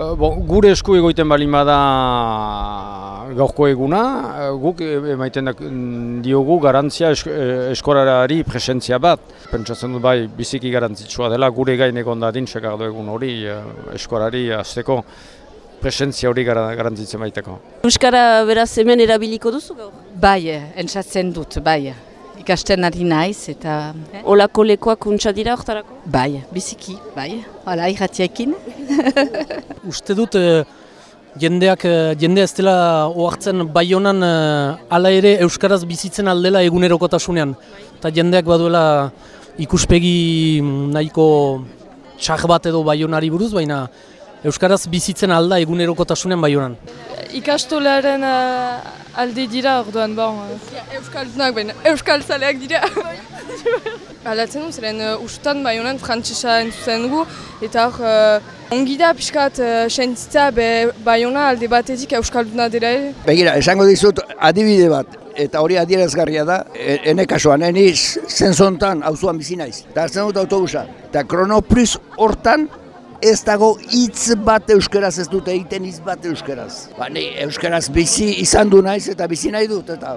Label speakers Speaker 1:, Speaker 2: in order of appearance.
Speaker 1: Eh, Bon, gure esku egoiten balin bada gaurko eguna, eh, guk emaiten diogu garantzia esk, eh, eskorarari presentzia bat. Pentsatzen dut bai biziki garantzitsua dela gure gain egon dadin sekardo egun hori eskorari azteko presentzia hori gara, garantzitzen baiteko.
Speaker 2: Euskara beraz hemen erabiliko duzu gaur?
Speaker 3: Bai, entzatzen dut, bai. Ikasten ari naiz eta
Speaker 2: Olako lekoak untsa dira hortarako?
Speaker 3: bai, biziki, bai. Hala, irratiekin.
Speaker 4: Uste dut eh, jendeak eh, jendea ez dela ohartzen baionan eh, hala ere euskaraz bizitzen aldela egunerokotasunean. Eta jendeak baduela ikuspegi mm, nahiko txar bat edo baionari buruz, baina euskaraz bizitzen alda egunerokotasunean baionan.
Speaker 5: Ikastolaren uh, alde dira orduan, bon. Euskaldunak, baina euskal zaleak dira. Alatzen dut, zeren uh, ustutan bai honen frantzisa entzuten dugu, eta hor, uh, ongi da pixkat uh, sentzitza be, bai hona alde batetik euskalduna ere.
Speaker 6: Begira, esango dizut adibide bat, eta hori adierazgarria da, e, ene kasuan, eni zentzontan auzoan bizi naiz. Eta hartzen dut autobusa. Eta Kronoplus hortan ez dago hitz bat euskeraz ez dute egiten hitz bat euskeraz. Ba, ni euskeraz bizi izan du naiz eta bizi nahi dut, eta